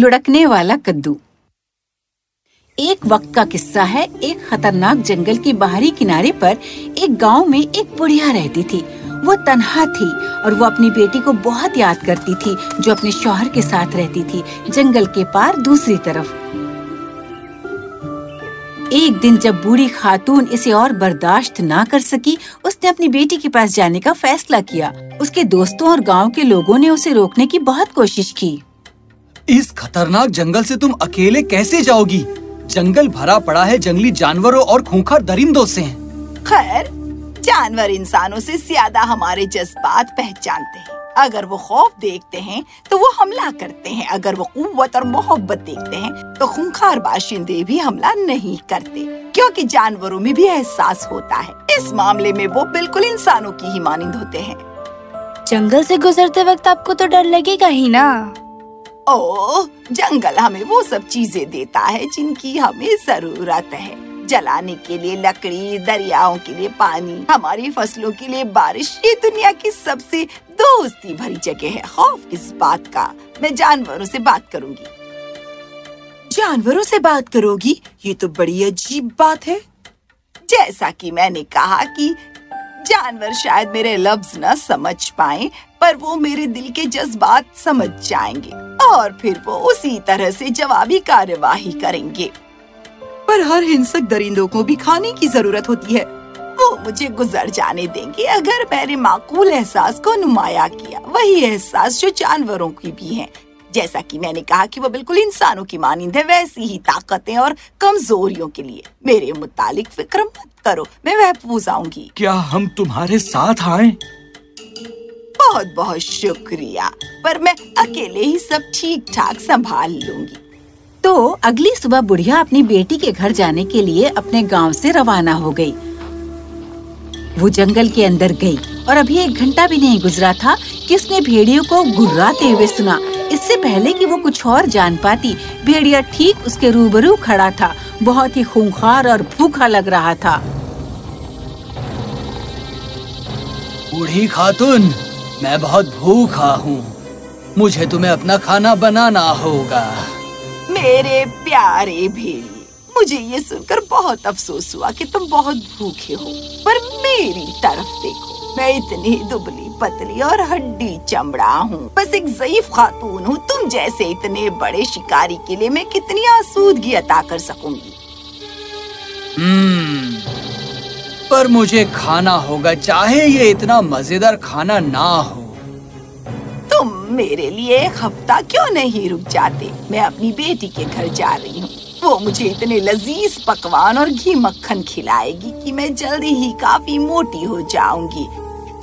लुढ़कने वाला कद्दू। एक वक्त का किस्सा है, एक खतरनाक जंगल के बाहरी किनारे पर एक गाँव में एक बुढ़िया रहती थी। वो तनहा थी और वो अपनी बेटी को बहुत याद करती थी, जो अपने शौहर के साथ रहती थी, जंगल के पार दूसरी तरफ़। एक दिन जब बूढ़ी खातून इसे और बर्दाश्त ना कर सकी, उसने अपनी बेटी के पास जाने का फैसला किया। उसके दोस्तों और गाँव के लोगों ने उसे रोकने की बहुत कोशिश की। इस खतरनाक जंगल से तुम अकेले कैसे जाओगी? जंगल भरा पड़ा है जंगली जानवरों और खूंखार दरिंदों से। खैर जानवर इंसानों से ज़्यादा हमारे जज्बात पहचानते हैं। अगर वो खौफ देखते हैं तो वो हमला करते हैं। अगर वो कुव्वत और मोहब्बत देखते हैं तो खूंखार बाशिंदे भी हमला नहीं करते। क्योंकि जानवरों में भी एहसास होता है। इस मामले में वो बिल्कुल इंसानों की ही मानिंद होते हैं। जंगल से गुजरते वक्त आपको तो डर लगेगा ही ना। ओ जंगल हमें वो सब चीज़ें देता है जिनकी हमें ज़रूरत है। जलाने के लिए लकड़ी दरियाओं के लिए पानी हमारी फ़सलों के लिए बारिश ये दुनिया की सबसे दोस्ती भरी जगह है। खौफ किस बात का। मैं जानवरों से बात करूँगी। जानवरों से बात करोगी? ये तो बड़ी अजीब बात है। जैसा कि मैंने कहा कि जानवर शायद मेरे लफ्ज न समझ पाए पर वो मेरे दिल के जज्बात समझ जाएँगे। और फिर वो उसी तरह से जवाबी कार्यवाही करेंगे। पर हर हिंसक दरिंदों को भी खाने की ज़रूरत होती है। वो मुझे गुजर जाने देंगे अगर मैंने माकूल एहसास को नुमाया किया। वही एहसास जो जानवरों की भी है। जैसा कि मैंने कहा कि वो बिल्कुल इंसानों की मानिंद है वैसी ही ताकतें और कमजोरियों के लिए। मेरे मुतालिक फ़िक्र मत करो मैं महफूज आऊँगी क्या हम तुम्हारे साथ आए? बहुत बहुत शुक्रिया। पर मैं अकेले ही सब ठीक ठाक संभाल लूँगी। तो अगली सुबह बुढ़िया अपनी बेटी के घर जाने के लिए अपने गाँव से रवाना हो गई। वो जंगल के अंदर गई और अभी एक घंटा भी नहीं गुजरा था कि उसने भेड़ियों को गुर्राते हुए सुना। इससे पहले कि वो कुछ और जान पाती भेड़िया ठीक उसके रूबरू खड़ा था। बहुत ही खूंखार और भूखा लग रहा था। बूढ़ी खातून मैं बहुत भूखा हूँ। मुझे तुम्हें अपना खाना बनाना होगा। मेरे प्यारे भेड़िए मुझे ये सुनकर बहुत अफसोस हुआ कि तुम बहुत भूखे हो। पर मेरी तरफ़ देखो मैं इतनी दुबली पतली और हड्डी चमड़ा हूँ। बस एक जयीफ खातून हूँ। तुम जैसे इतने बड़े शिकारी के लिए मैं कितनी आसूदगी अता कर सकूँगी। हम्म, पर मुझे खाना होगा, चाहे ये इतना मज़ेदार खाना ना हो। तुम मेरे लिए एक हफ़्ता क्यों नहीं रुक जाते? मैं अपनी बेटी के घर जा रही हूँ। वो मुझे इतने लजीज पकवान और घी मक्खन खिलाएगी कि मैं जल्दी ही काफ़ी मोटी हो जाऊँगी।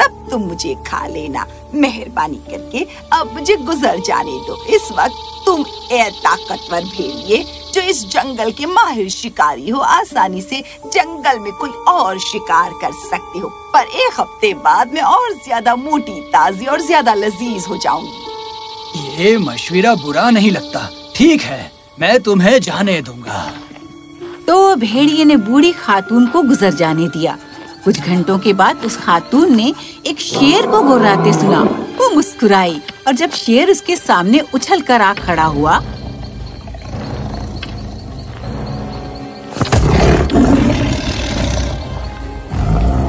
तब तुम मुझे खा लेना। मेहरबानी करके अब मुझे गुजर जाने दो। इस वक्त तुम ए ताकतवर भेड़िए। जो इस जंगल के माहिर शिकारी हो आसानी से जंगल में कोई और शिकार कर सकते हो। पर एक हफ़्ते बाद मैं और ज़्यादा मोटी ताजी और ज़्यादा लजीज हो जाऊँगी। ये मशविरा बुरा नहीं लगता। ठीक है मैं तुम्हें जाने दूँगा। तो भेड़िए ने बूढ़ी खातून को गुजर जाने दिया। कुछ घंटों के बाद उस खातून ने एक शेर को गुर्राते सुना। वो मुस्कुराई और जब शेर उसके सामने उछल कर आ खड़ा हुआ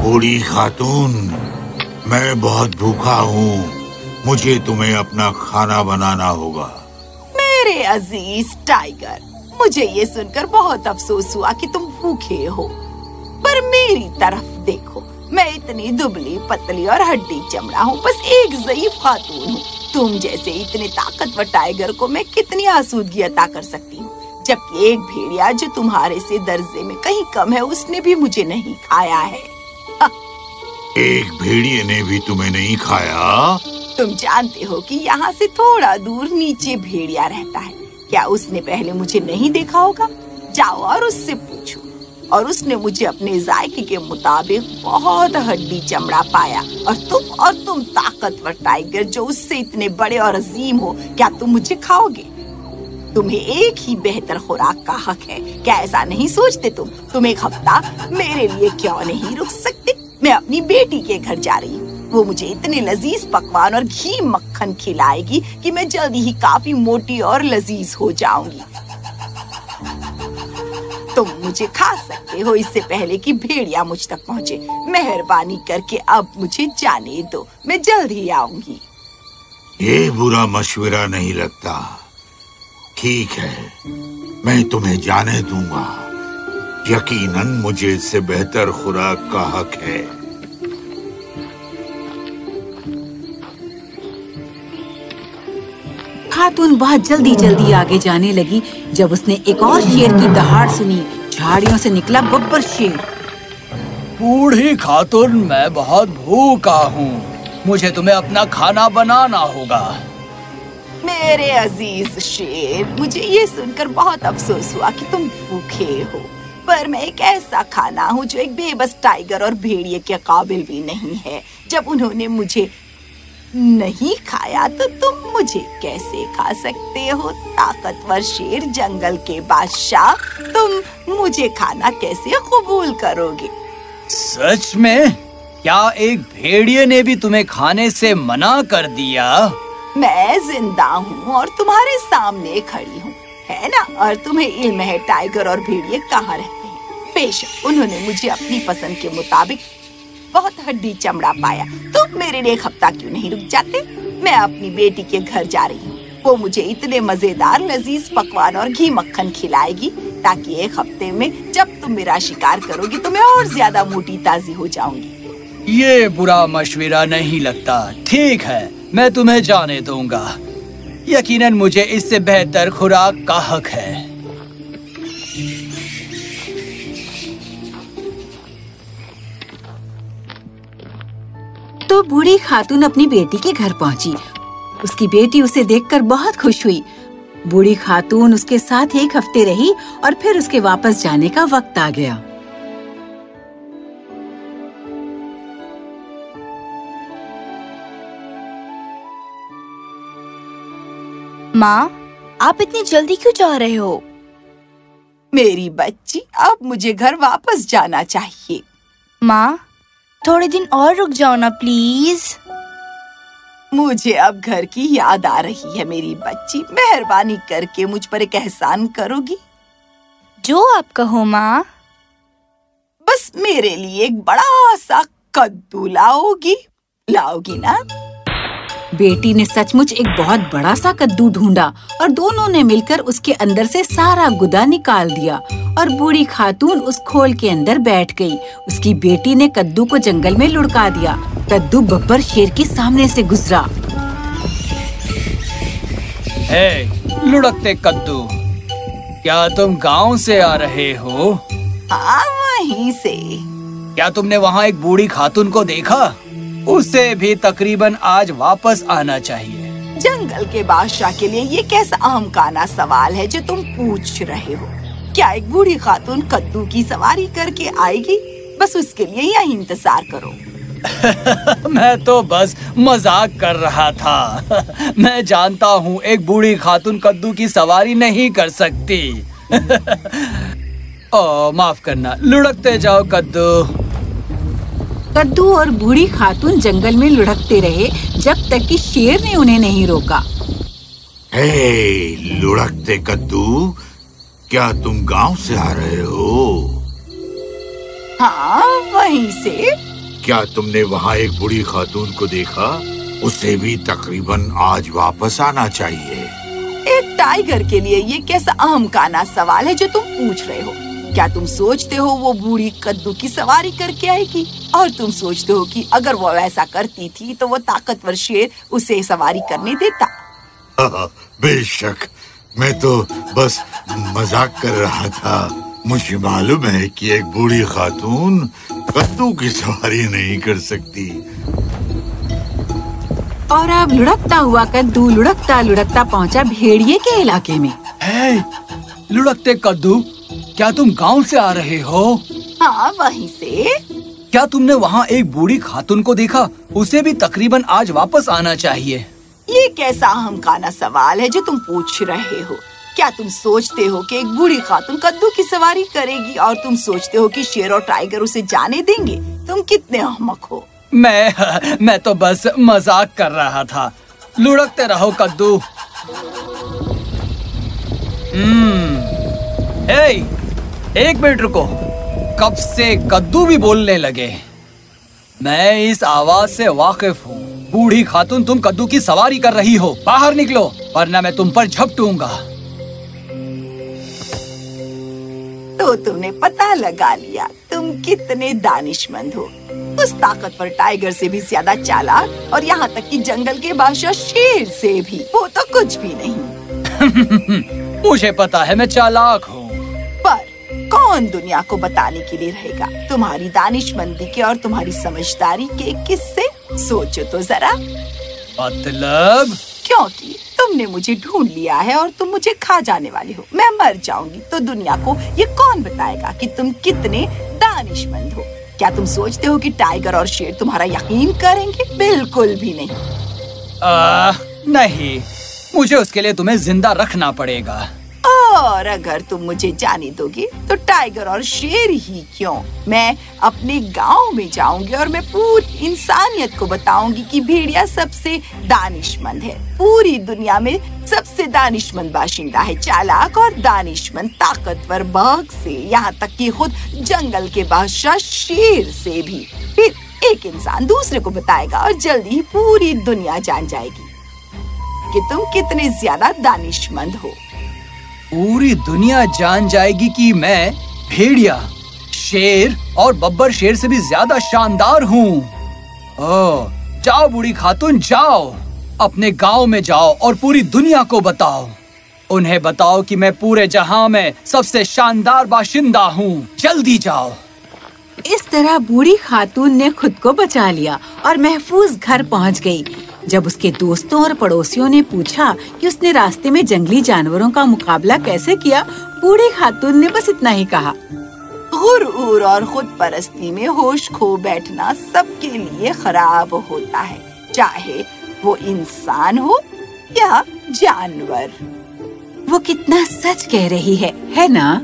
बूढ़ी खातून, मैं बहुत भूखा हूँ। मुझे तुम्हें अपना खाना बनाना होगा। मेरे अज़ीज़ टाइगर, मुझे ये सुनकर बहुत अफसोस हुआ कि तुम भूखे हो। पर मेरी तरफ़ देखो, मैं इतनी दुबली, पतली और हड्डी चमड़ा हूँ, बस एक जयीफ खातून हूँ। तुम जैसे इतने ताकतवर टाइगर को मैं कितनी आसूदगी अता कर सकती हूँ, जबकि एक भेड़िया जो तुम्हारे से दर्जे में कहीं कम है, उसने भी मुझे नहीं खाया है। एक भेड़िए ने भी तुम्हें नहीं खाया? तुम जानते हो कि यहाँ से थोड़ा दूर नीचे भेड़िया रहता है। क्या उसने पहले मुझे नहीं देखा होगा? जाओ और उससे पूछो। और उसने मुझे अपने जायके के मुताबिक बहुत हड्डी चमड़ा पाया। और तुम और तुम ताकतवर टाइगर जो उससे इतने बड़े और अजीम हो, क्या तुम मुझे खाओगे? तुम्हें एक ही बेहतर खुराक का हक है। क्या ऐसा नहीं सोचते तुम? तुम एक हफ़्ता मेरे लिए क्यों नहीं रुक सकते? मैं अपनी बेटी के घर जा रही हूँ। वो मुझे इतने लजीज पकवान और घी मक्खन खिलाएगी कि मैं जल्दी ही काफ़ी मोटी और लजीज हो जाऊँगी। तुम मुझे खा सकते हो इससे पहले कि भेड़िया मुझ तक पहुँचे। मेहरबानी करके अब मुझे जाने दो। मैं जल्द ही आऊँगी। ये बुरा मशवरा नहीं लगता। ठीक है, मैं तुम्हें जाने दूँगा। यकीनन मुझे इससे बेहतर खुराक का हक है। खातून बहुत जल्दी जल्दी आगे जाने लगी जब उसने एक और शेर की दहाड़ सुनी। झाड़ियों से निकला बब्बर शेर। बूढ़ी खातून मैं बहुत भूखा हूँ। मुझे तुम्हें अपना खाना बनाना होगा। मेरे अज़ीज़ शेर मुझे ये सुनकर बहुत अफसोस हुआ कि तुम भूखे हो। पर मैं एक ऐसा खाना हूँ जो एक बेबस टाइगर और भेड़िए के काबिल भी नहीं है। जब उन्होंने मुझे नहीं खाया तो तुम मुझे कैसे खा सकते हो? ताकतवर शेर जंगल के बादशाह तुम मुझे खाना कैसे कबूल करोगे? सच में? क्या एक भेड़िए ने भी तुम्हें खाने से मना कर दिया? मैं ज़िंदा हूँ और तुम्हारे सामने खड़ी हूँ है ना? और तुम्हें इल्म है टाइगर और भेड़िए कहाँ रहते बेशक, उन्होंने मुझे अपनी पसंद के मुताबिक बहुत हड्डी चमड़ा पाया। तुम मेरे लिए एक हफ़्ता क्यों नहीं रुक जाते? मैं अपनी बेटी के घर जा रही हूँ। वो मुझे इतने मज़ेदार लजीज पकवान और घी मक्खन खिलाएगी, ताकि एक हफ़्ते में जब तुम मेरा शिकार करोगी तो मैं और ज़्यादा मोटी ताजी हो जाऊँगी। ये बुरा मशवरा नहीं लगता। ठीक है, मैं तुम्हें जाने दूँगा। यकीनन मुझे इससे बेहतर खुराक का हक है। तो बूढ़ी खातून अपनी बेटी के घर पहुँची। उसकी बेटी उसे देखकर बहुत खुश हुई। बूढ़ी खातून उसके साथ एक हफ़्ते रही और फिर उसके वापस जाने का वक्त आ गया। माँ आप इतनी जल्दी क्यों जा रहे हो? मेरी बच्ची अब मुझे घर वापस जाना चाहिए। माँ थोड़े दिन और रुक जाओ ना प्लीज़ मुझे अब घर की याद आ रही है मेरी बच्ची। मेहरबानी करके मुझ पर एक एहसान करोगी। जो आप कहो माँ। बस मेरे लिए एक बड़ा सा कद्दू लाओगी लाओगी ना? बेटी ने सचमुच एक बहुत बड़ा सा कद्दू ढूंढा और दोनों ने मिलकर उसके अंदर से सारा गुदा निकाल दिया और बूढ़ी खातून उस खोल के अंदर बैठ गई। उसकी बेटी ने कद्दू को जंगल में लुढ़का दिया। कद्दू बब्बर शेर के सामने से गुजरा। हे लुढ़कते कद्दू क्या तुम गाँव से आ रहे हो? हाँ वहीं से। क्या तुमने वहाँ एक बूढ़ी खातून को देखा? उसे भी तकरीबन आज वापस आना चाहिए। जंगल के बादशाह के लिए ये कैसा अहम काना सवाल है जो तुम पूछ रहे हो? क्या एक बूढ़ी खातून कद्दू की सवारी करके आएगी? बस उसके लिए यही इंतज़ार करो। मैं तो बस मज़ाक कर रहा था। मैं जानता हूँ एक बूढ़ी खातून कद्दू की सवारी नहीं कर सकती। ओ माफ़ करना लुढ़कते जाओ कद्दू। कद्दू और बूढ़ी खातून जंगल में लुढ़कते रहे जब तक कि शेर ने उन्हें नहीं रोका। हे लुढ़कते कद्दू क्या तुम गाँव से आ रहे हो? हाँ वहीं से। क्या तुमने वहाँ एक बूढ़ी खातून को देखा? उसे भी तकरीबन आज वापस आना चाहिए। एक टाइगर के लिए ये कैसा अहम काना सवाल है जो तुम पूछ रहे हो? क्या तुम सोचते हो वो बूढ़ी कद्दू की सवारी करके आएगी? और तुम सोचते हो कि अगर वो ऐसा करती थी तो वो ताकतवर शेर उसे सवारी करने देता। बेशक। मैं तो बस मज़ाक कर रहा था। मुझे मालूम है कि एक बूढ़ी खातून कद्दू की सवारी नहीं कर सकती। और अब लुढ़कता हुआ कद्दू लुढ़कता लुढ़कता पहुँचा भेड़िए के इलाके में। लुढ़कते कद्दू क्या तुम गाँव से आ रहे हो? हाँ वहीं से। क्या तुमने वहाँ एक बूढ़ी खातून को देखा? उसे भी तकरीबन आज वापस आना चाहिए। ये कैसा अहम काना सवाल है जो तुम पूछ रहे हो? क्या तुम सोचते हो कि एक बूढ़ी खातून कद्दू की सवारी करेगी और तुम सोचते हो कि शेर और टाइगर उसे जाने देंगे? तुम कितने अहमक हो? मैं मैं तो बस मज़ाक कर रहा था। लुढ़कते रहो कद्दू। हम्म। हे एक मिनट रुको। कब से कद्दू भी बोलने लगे? मैं इस आवाज़ से वाकिफ हूँ। बूढ़ी खातून तुम कद्दू की सवारी कर रही हो। बाहर निकलो वरना मैं तुम पर झपटूँगा। तो तुमने पता लगा लिया तुम कितने दानिशमंद हो। उस ताकतवर टाइगर से भी ज़्यादा चालाक और यहाँ तक कि जंगल के बादशाह शेर से भी वो तो कुछ भी नहीं। मुझे पता है मैं चालाक हूँ। कौन दुनिया को बताने के लिए रहेगा? तुम्हारी दानिशमंदी के और तुम्हारी समझदारी के किस्से सोचो तो जरा। मतलब? क्योंकि तुमने मुझे ढूंढ लिया है और तुम मुझे खा जाने वाले हो। मैं मर जाऊँगी तो दुनिया को ये कौन बताएगा कि तुम कितने दानिशमंद हो? क्या तुम सोचते हो कि टाइगर और शेर तुम्हारा यकीन करेंगे? बिल्कुल भी नहीं। आ, नहीं। मुझे उसके लिए तुम्हें ज़िंदा रखना पड़ेगा। और अगर तुम मुझे जाने दोगे तो टाइगर और शेर ही क्यों? मैं अपने गाँव में जाऊँगी और मैं पूरी इंसानियत को बताऊँगी कि भेड़िया सबसे दानिशमंद है। पूरी दुनिया में सबसे दानिशमंद बाशिंदा है। चालाक और दानिशमंद ताकतवर बाघ से, यहाँ तक कि खुद जंगल के बादशाह शेर से भी। फिर एक इंसान दूसरे को बताएगा और जल्दी ही पूरी दुनिया जान जाएगी कि तुम कितने ज़्यादा दानिशमंद हो। पूरी दुनिया जान जाएगी कि मैं भेड़िया, शेर और बब्बर शेर से भी ज़्यादा शानदार हूँ। जाओ बूढ़ी खातून, जाओ। अपने गाँव में जाओ और पूरी दुनिया को बताओ। उन्हें बताओ कि मैं पूरे जहाँ में सबसे शानदार बाशिंदा हूँ। जल्दी जाओ। इस तरह बूढ़ी खातून ने खुद को बचा लिया और महफूज घर पहुँच गई। जब उसके दोस्तों और पड़ोसियों ने पूछा कि उसने रास्ते में जंगली जानवरों का मुकाबला कैसे किया बूढ़ी खातून ने बस इतना ही कहा। गुरूर और खुद परस्ती में होश खो बैठना सबके लिए खराब होता है चाहे वो इंसान हो या जानवर। वो कितना सच कह रही है है ना?